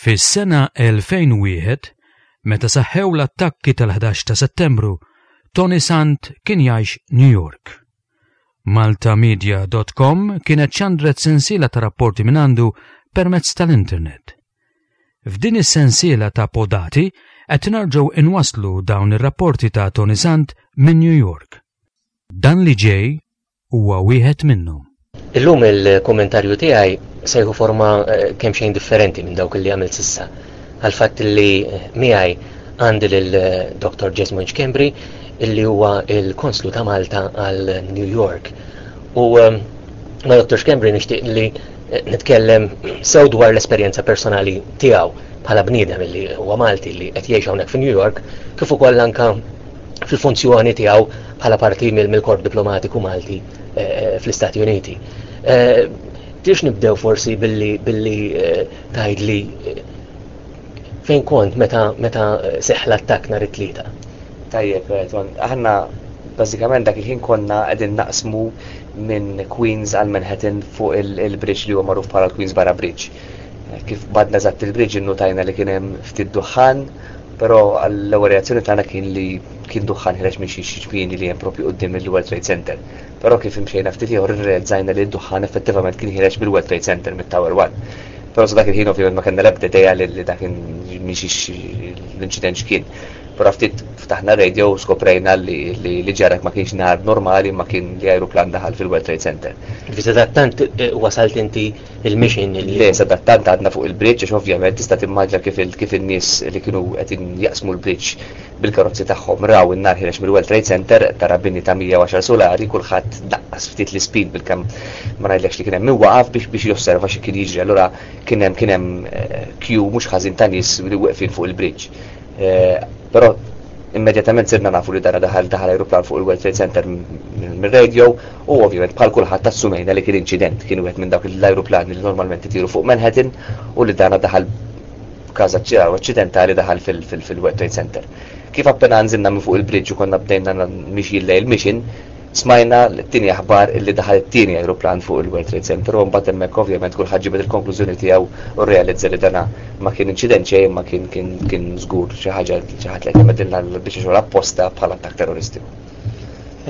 Fis-sena 2001, meta seħħew l-attakki tal-ħdax ta' Settembru, Toni Sant kien jgħix New York. MaltaMedia.com kienet xandret sensiela ta' rapporti mingħandu permezz tal-internet. F'din is-sensiela ta' podati qed nerġgħu inwasslu dawn ir-rapporti ta' Toni Sant minn New York. Dan li ġej huwa wieħed minnhom. Illum il-kummentarju tiegħi se jieħu forma eh, kemm xejn differenti minn dawk li għamilt sissa. Għal-fatt li eh, miegħi għandi lil eh, Dr. Jesmond Kembri illi huwa il-Konslu ta' Malta għal New York. U ma' Dr. Kembri nixtieq li nitkellem sew dwar l-esperjenza personali tiegħu bħala bniedem illi huwa Malti li qed jgħix hawnhekk fi New York kif ukoll anka fil-funzjoni tiegħu bħala parti mill-korp diplomatiku Malti eh, eh, fl-Istati Uniti. Eh, Tiex nibdew forsi billi billi tajdli fejn kont meta meta seħla attak nhar it-tlieta. Tajjeb, aħna bażikament dak il-ħin konna qegħdin naqsmu minn Queens għal Manhattan fuq il-bridge li huwa magħruf bħala Queens Barra Bridge. Kif badna zatt il-bridge innutajna li kien hemm ftit duħħan Però l-ewwel reazzjoni tagħna kien li kien duħħan ħreġ minn xi ċkini li hemm proprju quddiem il-World Trade Center. Però kif imxejna ftit ieħor irreazzajna li d-duħħan effettivament kien ħiereġ mill-World Trade Center, mit-Tower One. Però sa dak il-ħin ovvjament ma kellna l-ebda idea li dak kien minn xi l-inċident x'kien. Però ftit ftaħna r-radio u skoprejna li ġara ma kienx nhar normali ma kien li ajruplan daħal fil-World Trade Center. Ġifieri sadattant wasalt inti il-mission li sadattant għadna fuq il-bridge għax ovvjament tista' timmaġna kif kif in-nies li kienu qed jaqsmu l-bridge bil-karozzi tagħhom raw in-nar ħireġ mill-World Trade Center tara bini ta' 110 sulari kulħadd daqqas ftit l-ispin bil-kemm ma ngħidlekx li kien hemm min waqaf biex biex josserva xi kien jiġri allura kien hemm kien hemm eh, queue mhux ħażin ta' nies li weqfin fuq il-bridge. Eh, però immedjatament sirna nafu li dara daħal daħal aeroplan fuq il-World Trade Center mir-radio u ovvjament bħal kulħadd assumejna li kien inċident kien wieħed minn dawk l-aeroplani li normalment itiru fuq Manhattan u li dana daħal kaza ċira u accidentali daħal fil-World Trade Center. Kif appena nżinna minn fuq il-bridge u konna bdejna miexi l-lejl mixin, Smajna t-tieni aħbar illi daħal it-tieni ajruplan fuq il-World Trade Center u mbagħad hemmhekk ovvjament kulħadd ġibed il-konklużjoni tiegħu u rrealizza li dan ma kien inċident xejn imma kien kien kien żgur xi ħaġa xi ħadd li qed jagħmel din l-biċċa xogħol apposta bħal attakk terroristiku.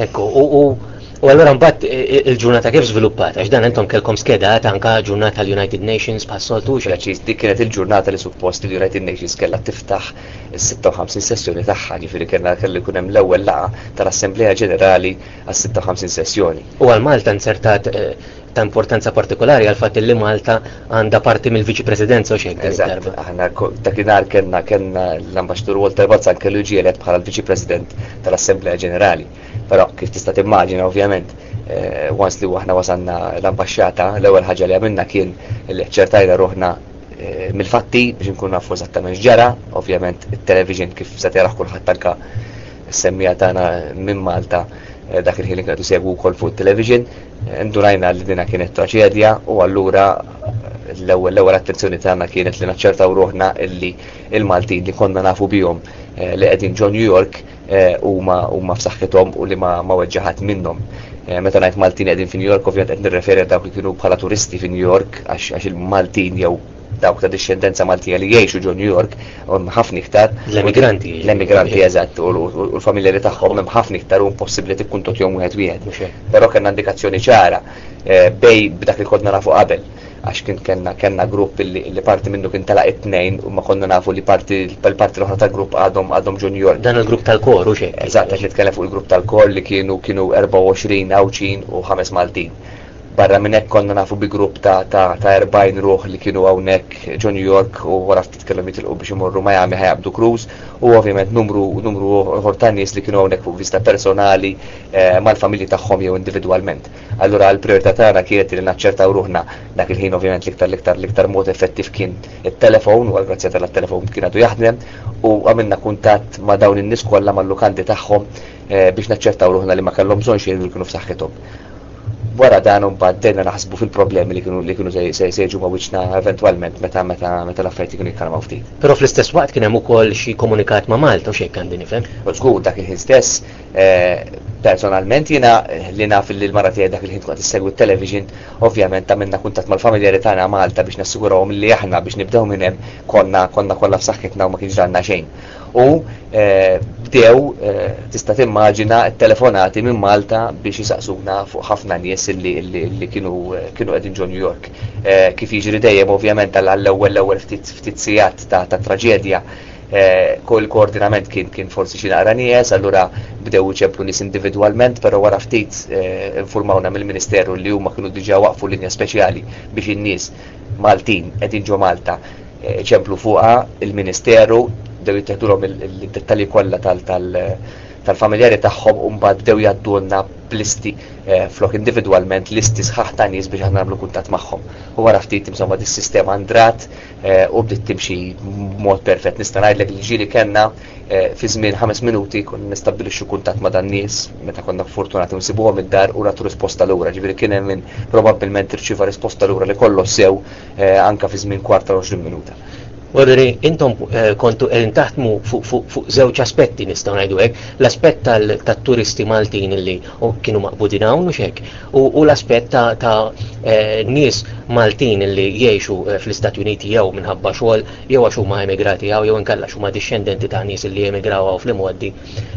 Ekku, u, u U allura mbagħad e, e, il-ġurnata kif żviluppat għax dan intom kellkom skedat anka ġurnata tal-United Nations bħas-soltu xi. Preċiż dik kienet il-ġurnata li suppost il-United Nations kellha tiftaħ is-56 sessjoni tagħha, jiġifieri kellna kellu jkun hemm l-ewwel laqgħa tal-Assemblea Ġenerali għas-56 sessjoni. U għal Malta inzertat ta' importanza partikolari għal fatt li Malta għandha parti mill-Viċi Presidenza u xejn din Eżatt, id-darba. aħna ko- dakinhar kellna kellna l-Ambaxxatur Walter Balzan kellu ġielet bħala l-Viċi President tal-Assemblea Ġenerali. Però kif tista' timmaġina ovvjament, eh, once li aħna wasalna l-ambaxxata, l-ewwel ħaġa li għamilna kien li ċċertajna ruħna Eh, mill-fatti biex nkun nafu eżattament ġara, ovvjament it-television kif se taraħ kulħadd tanka semmija tagħna minn Malta eh, dak il-ħin li kienu segwu wkoll fuq it-television, eh, ndurajna li dina kienet traċedja u allura l-ewwel l-ewwel attenzjoni tagħna kienet li naċċertaw ruħna illi il-Maltin li konna nafu bihom li qegħdin ġo New York Eh, huma huma f'saħħithom u li ma ma weġġaħat minnhom. Eh, meta ngħid Maltin qegħdin fi New York ovvjament qed nirreferi għal dawk li kienu bħala turisti fi New York għax il-Maltin jew dawk ta' discendenza Maltija li jgħixu ġo New York hemm ħafna iktar. L-emigranti. L-emigranti eżatt u l-familjari tagħhom hemm ħafna iktar u impossibbli tikkun totjom wieħed wieħed. Però kellna indikazzjoni ċara eh, bej b'dak li kodna nafu qabel għax kien kellna kellna grupp li parti minnu kien tela' it-tnejn u ma konna nafu li parti l-parti l-oħra ta' grupp għadhom għadhom junior. Dan il-grupp tal-kor u xejn. Eżatt qed nitkellem fuq il-grupp tal-kor li kienu kienu 24 Għawdxin u ħames Maltin. Barra minn hekk konna nafu bi grupp ta' ta' ta' 40 ruħ li kienu hawnhekk ġo New York u wara ftit kellhom jitilqu biex imorru Miami ħajabdu Cruz u ovvjament numru numru ieħor ta' nies li kienu hawnhekk fuq vista personali eh, mal-familji tagħhom jew individwalment. Allura l-prijorità tagħna kienet li naċċertaw ruħna dak il-ħin ovvjament l-iktar l-iktar l-iktar mod effettiv kien it-telefon u għall-grazzja tal-telefon kien għadu jaħdem u għamilna kuntatt ma' dawn in-nies kollha mal-lukandi tagħhom eh, biex naċċertaw ruħna li ma kellhom bżonn xejn li kienu f'saħħithom. Wara dan imbagħad dejna naħsbu fil-problemi li kienu li kienu se jiġu ma' wiċċna eventwalment meta meta meta l-affarijiet kienu jikkalmaw ftit. Però fl-istess waqt kien hemm ukoll xi komunikat ma' Malta u xejn kan din ifhem. Żgur dak il-ħin stess Personalment jiena li naf li l-mara tiegħi dak il-ħin tkun qed issegwi t-television, ovvjament għamilna kuntatt mal-familjari tagħna Malta biex nassigurawhom li aħna biex nibdew minn hemm konna konna kollha f'saħħitna u ma kienx ġralna xejn. U bdew tista' timmaġina t-telefonati minn Malta biex isaqsuna fuq ħafna nies li li kienu kienu qegħdin ġo New York. Kif jiġri dejjem ovvjament għall-ewwel l-ewwel ftit ftit sigħat ta' traġedja Eh, kol koordinament kien kien forsi xi naqra nies, allura bdew iċemplu nies individwalment, però wara ftit eh, informawna mill-Ministeru li huma kienu diġà waqfu linja speċjali biex in-nies Maltin qegħdin ġo Malta eh, ċemplu fuqha il-Ministeru bdew jitteħdulhom il-dettalji kollha tal-familjari tagħhom u mbagħad bdew jaddulna blisti flok individwalment listi sħaħ ta' nies biex aħna nagħmlu kuntatt magħhom. U wara ftit insomma dis-sistema ndrat Eh, u bdiet timxi mod perfett. Nista' ngħidlek li ġieli kellna eh, fi żmien ħames minuti kun nistabbilixxu kuntatt ma' dan nies meta konna fortunati nsibuhom id-dar u nagħtu risposta lura. Ġifieri kien hemm min probabbilment irċieva risposta lura li kollox sew eh, anke fi żmien kwarta 20 minuta. Ordri, intom eh, kontu qegħdin taħdmu fuq żewġ aspetti nistgħu ngħidu hekk, l-aspett tat-turisti Maltin li kienu maqbudin hawn u xek, u l-aspett ta', ta eh, nies Maltin li jgħixu eh, fl-Istati Uniti jew minħabba xogħol jew għax huma emigrati jew jew inkella huma dixxendenti ta' nies li emigraw hawn fl-imgħoddi.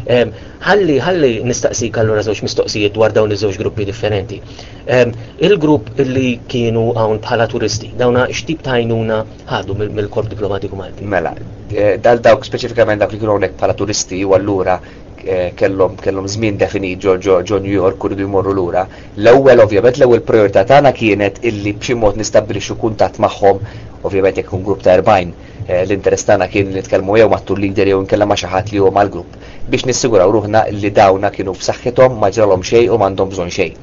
Ehm, ħalli ħalli nistaqsik allura żewġ mistoqsijiet dwar dawn iż-żewġ gruppi differenti. Ehm, il-grupp li kienu hawn bħala turisti, dawna x'tip ta' għajnuna ħadu mill-korp diplomatiku Malti? Mela, eh, dal dawk speċifikament dawk li kienu hawnhekk bħala turisti u allura Eh, kellhom kellhom żmien definit ġo ġo ġo New York u rridu jmorru lura. L-ewwel ovvjament l-ewwel priorità tagħna kienet illi b'xi mod nistabbilixxu kuntatt magħhom, ovvjament jekk kun grupp ta' 40, eh, l-interess tagħna kien li nitkellmu jew mat-tur leader jew inkella ma' xi ħadd li huwa mal-grupp biex nissiguraw ruħna li dawna kienu f'saħħithom ma ġralhom xejn u m'għandhom bżonn xejn.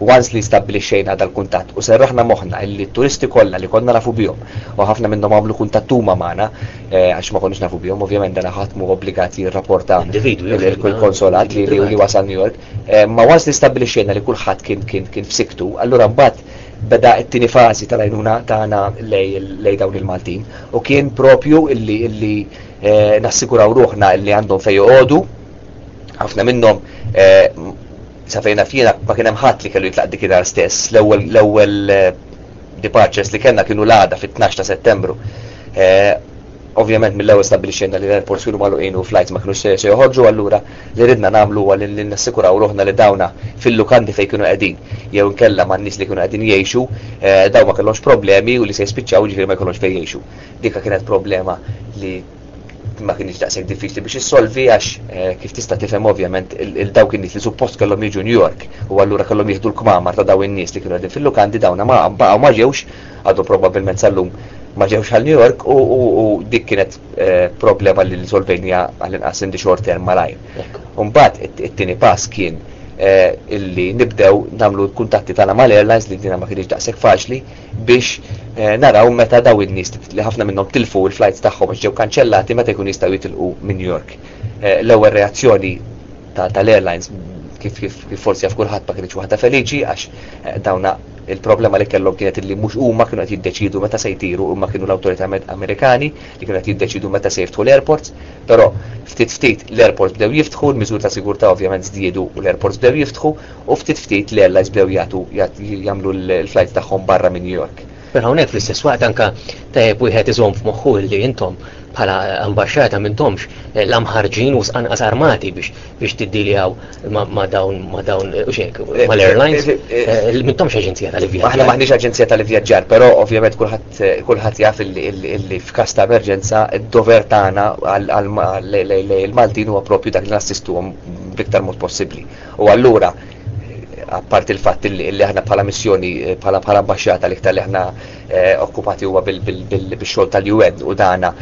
Once li stabbilixxejna dal-kuntatt u serraħna moħħna illi t-turisti kollha li konna nafu bihom, u ħafna minnhom għamlu kuntatt huma magħna, għax ma konniex nafu bihom, ovvjament dan ħadd mhu obbligat jirrapporta lil konsolat li wasal New York, imma once li stabbilixxejna li kulħadd kien kien kien f'sikktu, allura mbagħad beda t-tieni fażi tal-għajnuna tagħna lejn dawn il-Maltin, u kien proprju illi illi nassiguraw ruħna illi għandhom fejn joqogħdu, ħafna minnhom Sa fejn naf jiena ma kien hemm ħadd li kellu jitlaq dikinhar stess. L-ewwel l-ewwel eh, departures li kellna kienu l-għada fit-12 ta' Settembru. Eh, ovvjament mill-ewwel stabbilixxejna li l-airports kienu magħluqin u flights ma kinux se joħorġu allura li ridna nagħmlu huwa li nassikuraw ruħna li dawna fil-lukandi fejn kienu qegħdin jew inkella man nies li kienu qegħdin jgħixu eh, daw ma kellhomx problemi u li se jispiċċaw ġifieri ma jkollhomx fejn jgħixu. Dika kienet problema li ma kienx daqshekk diffiċli biex issolvi għax eh, kif tista' tifhem ovvjament il-dawk in-nies li suppost kellhom jiġu New York u allura kellhom jieħdu l-kmamar ta' daw in-nies li kienu qegħdin fil-lukandi dawna ma baqgħu ma ġewx għadu probabbilment sal-lum ma ġewx għal New York u dik kienet eh, problema li l-Solvenja għall-inqas indi short term malajr. Umbat it-tieni pass kien eh, illi nibdew namlu l-kuntatti tagħna mal-airlines li dina ma kienx daqshekk faċli biex eh, naraw meta daw in-nies li ħafna minnhom tilfu l-flights tagħhom għax ġew kanċellati meta jkun jistgħu jitilqu minn New York. Eh, l-ewwel reazzjoni tal-airlines kif kif forsi jaf kulħadd ma kienx waħda feliċi għax eh, dawna il-problema li kellhom kienet li mhux huma kienu qed jiddeċidu meta se jtiru huma kienu l-awtorità Amerikani li kienu qed jiddeċidu meta se jiftħu l-airports, però ftit ftit l-airports bdew jiftħu, l-miżur ta' sigurtà ovvjament żdiedu u l-airports bdew jiftħu U ftit ftit l-airlines bdew jagħtu jagħmlu l-flights tagħhom barra minn New York. Però hawnhekk fl-istess waqt anke tajjeb wieħed iżomm f'moħħu li intom bħala ambaxxata m'intomx la mħarrġin u anqas armati biex tiddiljaw ma' dawn ma' dawn u xek mal-airlines. M'intomx aġenzija tal-ivvjaġġar. Aħna m'aħniex aġenzija tal-ivvjaġġar, però ovvjament kulħadd kulħadd jaf illi f'każ ta' emerġenza d-dover tagħna għall-Maltin huwa proprju dak li nassistuhom bl-iktar mod possibbli. U allura apparti il-fatt li aħna bħala missjoni, eh, bħala bħala ambasċata li iktar li aħna eh, okkupati huwa bil-xogħol tal-UN u dana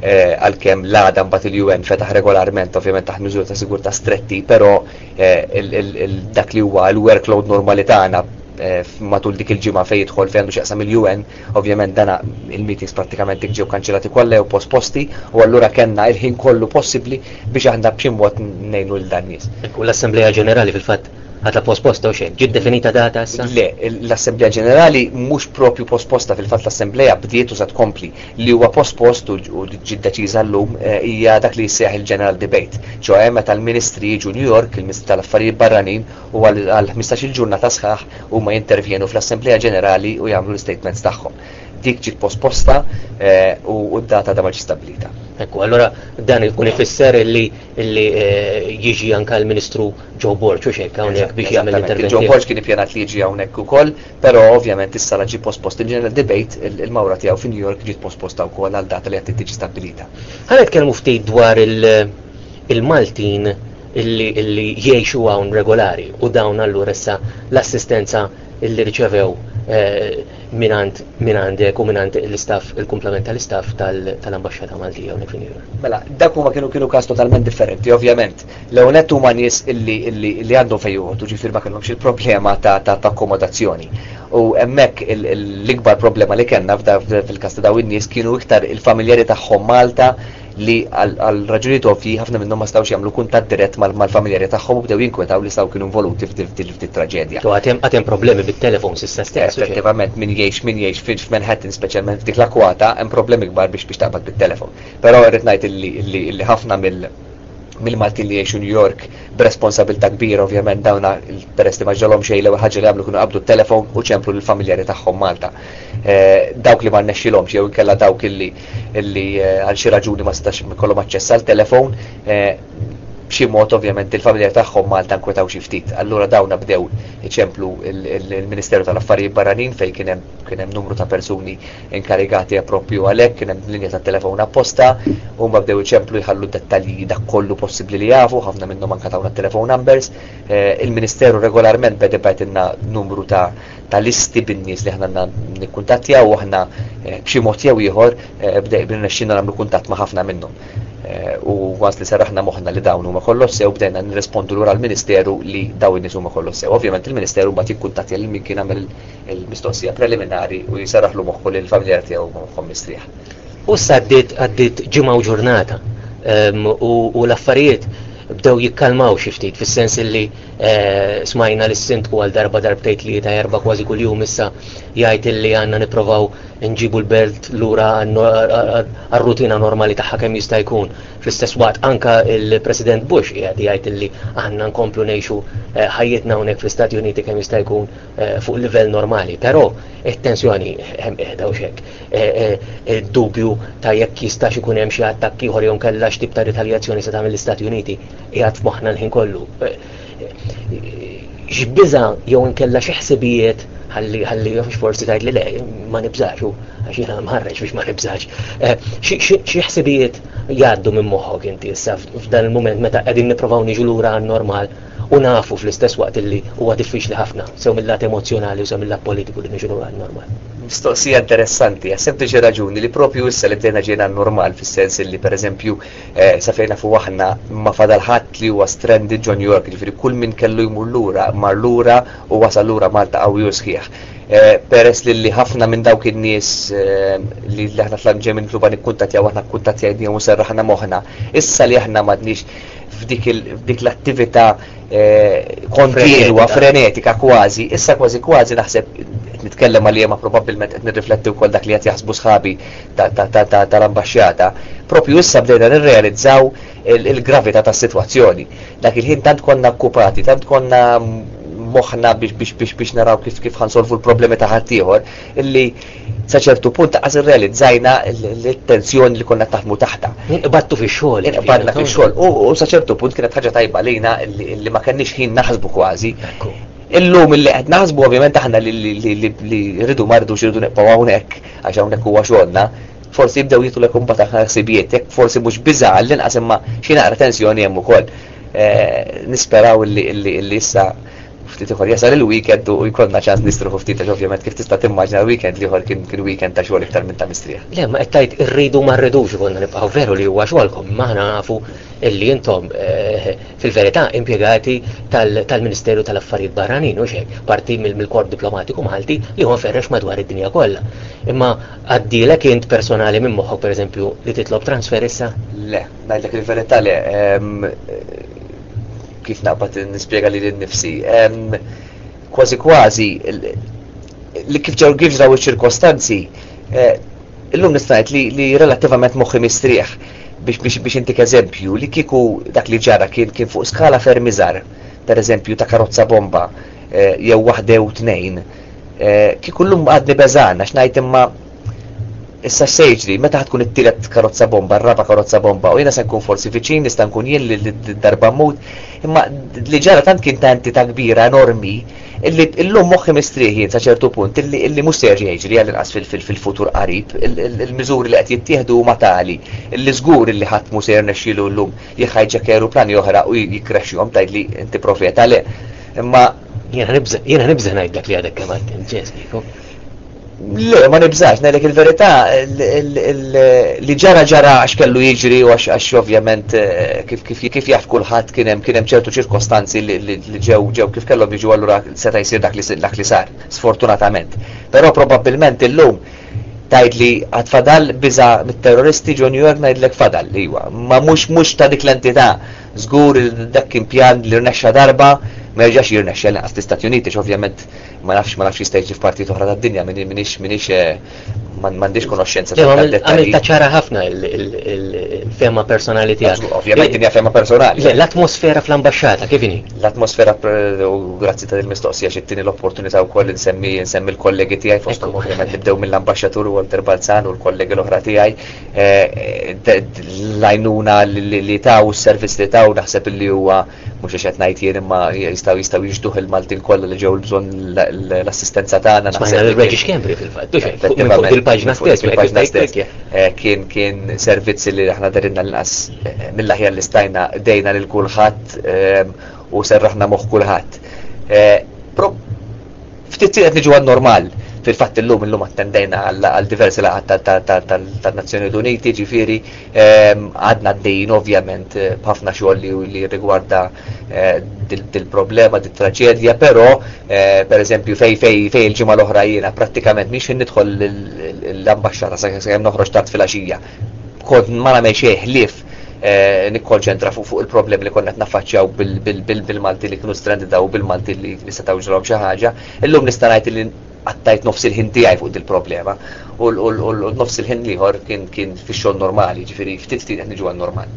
eh, għalkemm l-għada mbagħad il-UN fetaħ regolarment ovvjament taħt miżuri ta' sigurtà stretti, però dak li huwa l-workload normali tagħna matul dik il-ġimgħa fejn jidħol fejn għandu x'jaqsam il-UN Ovvjament dan il-meetings prattikament dik ġew kanċellati kollha jew posposti u allura kellna il-ħin kollu possibbli biex aħna b'xi mod ngħinu lil dan-nies. U l-Assemblea Ġenerali fil-fatt għadha posposta u xejn. Ġiet definita data issa? Le, l-Assemblea Ġenerali mhux proprju posposta fil-fatt l-Assemblea bdiet u se tkompli. Li huwa pospost u ġiet deċiża llum hija dak li jisseħħ il-General Debate, ċoe meta l-Ministri jiġu New York, il-Ministri tal-Affarijiet Barranin, u għal ħmistax-il ġurnata sħaħ huma jintervjenu fl-Assemblea Ġenerali u jagħmlu l-istatements tagħhom. Dik ġiet posposta u d-data għadha ma ġiet stabbilita. Ekku, allura dan ikun ifisser li li jiġi anke l-Ministru Joe Borg u xejk hawnhekk biex jagħmel intervent. Joe Borg kien ippjanat li jiġi hawnhekk ukoll, però ovvjament issa la ġie pospost il-ġeneral debate il-mawra tiegħu fi New York ġiet posposta wkoll għal data li qed tiġi stabbilita. Ħa nitkellmu ftit dwar il-Maltin illi illi jgħixu hawn regolari u dawn allura issa l-assistenza illi riċevew minant minandek u minant l-istaff il-kumplament tal-istaff tal-Ambaxxata Maltija hawnhekk fi New York. Mela, dak huma kienu kienu każ totalment differenti, ovvjament. L-ewwel nett huma nies illi illi li għandhom fejn joqgħodu ġifier ma kellhomx il-problema ta' ta' akkomodazzjoni. U hemmhekk l-ikbar problema li kellna f'da fil-każ ta' dawn in-nies kienu iktar il-familjari tagħhom Malta li għal raġunijiet ovvji ħafna minnhom ma stawx jagħmlu kuntatt dirett mal-familjari tagħhom u bdew jinkwetaw li staw kienu involuti f'dil traġedja. Għatem problemi bit-telefon sissa stess. Effettivament min jgħix min jgħix f'Manhattan speċjalment f'dik l-akwata hemm problemi kbar biex biex taqbad bit-telefon. Però irrid ngħid li ħafna mill mill-Maltin li jgħixu New York b'responsabilità kbira ovvjament dawna peress li ma ġolhom xejn l-ewwel ħaġa li għamlu kienu qabdu t-telefon u ċemplu lill-familjari tagħhom Malta. Eh, dawk li ma nnexxilhomx jew inkella dawk illi li għal xi raġuni ma setax ikollhom aċċess għal telefon, b'xi mod ovvjament il-familja tagħhom Malta nkwetaw xi ftit. Allura dawn bdew iċemplu il-Ministeru tal-Affarijiet Barranin fejn kien hemm kien hemm numru ta' persuni inkarigati proprju għalhekk, kien hemm linja tat-telefon apposta, huma bdew iċemplu jħallu dettalji dak kollu possibbli li jafu, ħafna minnhom anke tawna telefon numbers. Eh, Il-Ministeru regolarment beda bajtilna numru ta' ta' listi bin-nies li aħna għandna nikkuntattjaw u aħna eh, b'xi mod jew ieħor eh, bdej bnexxina nagħmlu kuntatt ma' ħafna minnhom. Eh, u għas li serraħna moħħna li dawn huma kollox sew bdejna nirrespondu lura l-Ministeru li dawn in-nies huma kollox sew. Ovvjament il-Ministeru mbagħad jikkuntattja lil min kien għamel il-mistoqsija preliminari u jserraħlu moħħu lil familjar tiegħu moħħhom mistrieħ. U sa għaddiet ġimgħa u ġurnata ehm, u l-affarijiet bdew jikkalmaw xi ftit fis-sens li Eh, smajna li s-sindku għal darba darbtejt li ta' erba kważi kull jum issa jgħid li għanna niprovaw nġibu l-belt lura għal-rutina normali tagħha kemm jista' jkun. Fl-istess waqt anka il-President Bush qiegħed jgħid li għandna nkomplu ngħixu eh, ħajjitna hawnhekk fl-Istati Uniti kemm jista' jkun eh, fuq livell normali. Però it-tensjoni hemm qiegħda u xek. Id-dubju ta' jekk jistax ikun hemm xi attakki ieħor jew kellha x'tip ta' ritaljazzjoni se tagħmel l-Istati Uniti Qiegħed f'moħħna l-ħin kollu. X'biża jew inkella xi ħsibijiet ħalli ħalli forsi tgħid li le ma nibżax għax jiena mħarreġ biex ma nibżax. Eh, xi ħsibijiet jgħaddu minn moħħok inti issa f'dan il-mument meta qegħdin nippruvaw niġu lura għan-normal u nafu fl-istess waqt li huwa diffiċli ħafna, sew mill-lat emozjonali u sew mill-lat politiku li niġu għal normal. Mistoqsija interessanti, għasem tiġi raġuni li propju issa li bdejna ġejna normal fis-sens li per eżempju Sa fejn nafu aħna ma fadal ħadd li huwa stranded ġo New York, jiġifieri kull min kellu jmur lura mar lura u wasal lura Malta qawwi u sħiħ. Peress lilli ħafna minn dawk in-nies li aħna tlaqna ġejjin minn kluba nikkuntattjaw aħna kkuntattjajnihom u serraħna moħħna. Issa li aħna m'għadniex f'dik l-attività kontinwa, frenetika kważi, issa kważi kważi naħseb, qed nitkellem għalija ma probabbilment qed nirrifletti wkoll dak li qed jaħsbu sħabi, tal-Ambaxxjata, proprju issa bdejna nirrealizzaw il-gravità tas-sitwazzjoni. Dak il-ħin tant konna okkupati, tant konna moħħna biex naraw kif ħa nsolvu l-problemi ta' ħaddieħor, illi sa ċertu punt laqas irrealizzajna l-tensjoni li konna taħdmu taħtha. Inqbadtu fix-xogħol. Inqbadna fix-xogħol u sa ċertu punt kienet ħaġa tajba lejna li ma kenniex ħin naħsbu kważi. Illum illi qed naħsbu ovvjament aħna li rridu ma rridux irridu nibqgħu hawnhekk għax hawnhekk huwa xogħolna, forsi jibdew jidħlulek imbagħad anke l-ħsibijiet, jekk forsi mhux biża' għall-inqas imma xi naqra tensjoni hemm ukoll. Nisperaw li issa ftit ieħor jasal il-weekend u jkollna ċans nistruħu ftit għax ovvjament kif tista' timmaġina l-weekend l-ieħor kien kien weekend ta' xogħol iktar minn ta' mistrieħ. Le, ma qed tgħid irridu ma rridux ikollna nibqgħu veru li huwa xogħolkom, imma aħna nafu illi intom fil-verità impjegati tal-Ministeru tal-Affarijiet Barranin, mhux hekk, parti mill-korp diplomatiku Malti li huwa mferrex madwar id-dinja kollha. Imma għaddielek int personali minn moħħok pereżempju li titlob transfer issa? Le, ngħidlek il-verità le. Ehm, kif naqbad nispjega lili nnifsi. Ehm, kważi kważi li kif ġew kif ġraw iċ-ċirkostanzi eh, Illum nista' ngħid li, li relattivament moħħi mistrieħ biex, biex, biex intik eżempju li kieku dak li ġara kien, kien fuq skala ferm iżgħar, pereżempju ta' karozza bomba eh, jew waħda jew tnejn, eh, kieku llum għadni beżan għax ngħid imma issa se jiġri meta tkun it-tielet karozza bomba, r-raba karozza bomba u jiena se nkun forsi viċin nista' nkun jien li darba mmut, imma li ġara tant kien ta' entità kbira, enormi, Illi illum moħħi mistrieħ jien sa ċertu punt illi illi mhux se jerġa' jiġri għall-inqas fil-futur qarib. Il-miżuri li qed jittieħdu huma tali illi żgur illi ħadd mhu se jirnexxielu llum jiħħajġek ajruplani oħra u jikkrexxihom tgħidli inti profeta le. Imma Jiena nibża' ngħidlek li għadek kemm għadt inċens kieku. Le, ma nibżax, nelek il-verità li ġara ġara għax kellu jiġri u għax ovvjament eh, kif jaf kulħadd kien hemm kien hemm ċertu ċirkostanzi li ġew ġew kif kellhom jiġu allura seta' jsir dak li sar, sfortunatament. Però probabbilment illum tajt li għad fadal biza mit-terroristi ġo New York najdlek fadal li huwa. Ma mhux mhux ta' dik l-entità żgur dak kien pjan li rnexxa darba ma jirġax jirnexxa l-inqas l-Istati Uniti, ovvjament ma nafx ma nafx jista' jiġi f'partijiet oħra tad-dinja minix minix eh, m'għandix konoxxenza ta' dettalji. Ta' ċara ħafna il-fema personali tiegħek. Ovvjament dinja fema personali. L-atmosfera fl-ambaxxata kif inhi? L-atmosfera u grazzi ta' il-mistoqsija xi tieni l-opportunità wkoll insemmi insemmi l-kollegi tiegħi fost ovvjament nibdew mill-ambaxxatur Walter Balzan u l-kollegi l-oħra tiegħi. Eh, eh, l-għajnuna li taw, s-servizz li taw naħseb li huwa mhux għax qed ngħid jien imma jistgħu jistgħu jixduh il-Maltin kollha li ġew il-bżonn l-assistenza tagħna. Smajna l-Reggie Schembri fil-fatt, biex fuq il-paġna stess, il-paġna stess. Eh, kien kien servizzi li aħna darinna l-qas eh, mill-aħjar li stajna dejna lil kulħadd ehm, u serraħna moħħ kulħadd. Eh, ftit tiret niġu għan-normal fil-fatt illum illum attendejna għal diversi laqgħat tan-Nazzjoni Uniti, ġifieri Għadna d-dejn ovvjament eh, b'ħafna xogħol li rigwarda eh, dil-problema, dil-traġedja, però eh, per eżempju fej fej fej il-ġimgħa l-oħra jiena prattikament miex nidħol l-ambaxxata sa kemm noħroġ tat filgħaxija. Kont ma nagħmel xejn ħlief nikkonċentra fuq il-problem li konna naffaċċjaw bil-Malti li kienu strandida u bil-Malti li setgħu ġrahom xi ħaġa. Illum nista' ngħid li qattajt nofs il-ħin tiegħi fuq dil-problema u nofs il-ħin l-ieħor kien fix-xogħol normali, jiġifieri ftit ftit qed niġu għan-normal.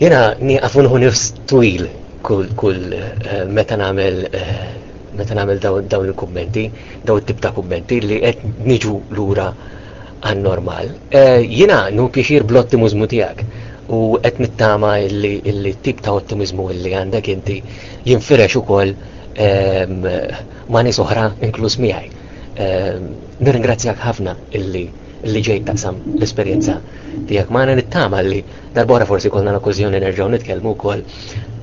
Jiena nieqaf unħu nifs twil kull eh, meta nagħmel eh, meta nagħmel dawn il-kummenti, dawn it-tip ta' kummenti li qed niġu lura għan-normal. Eh, jiena nu pjaċir bl-ottimizmu tiegħek u qed nittama illi t-tip ta' ottimizmu illi għandek inti jinfirex ukoll ehm, ma' nies oħra inkluż miegħi. Ehm, nirringrazzjak ħafna illi li ġejt taqsam l-esperjenza tiegħek magħna nittama li darbora forsi konna l-okkużjoni nerġgħu nitkellmu wkoll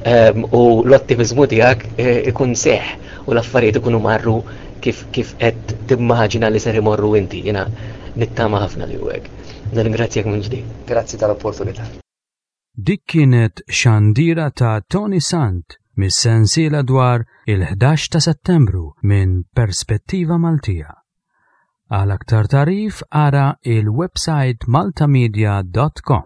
ehm, u l-ottimizmu tiegħek eh, ikun seħ u l-affarijiet ikunu marru kif kif qed timmaġina li ser imorru inti jiena nittama ħafna li huwek. Nirringrazzjak minn ġdid. Grazzi tal-opportunità. Dik kienet xandira ta' Tony Sant mis-sensiela dwar il-ħdax ta' Settembru minn Perspettiva Maltija. Għal aktar tagħrif ara il-websajt maltamedia dot com.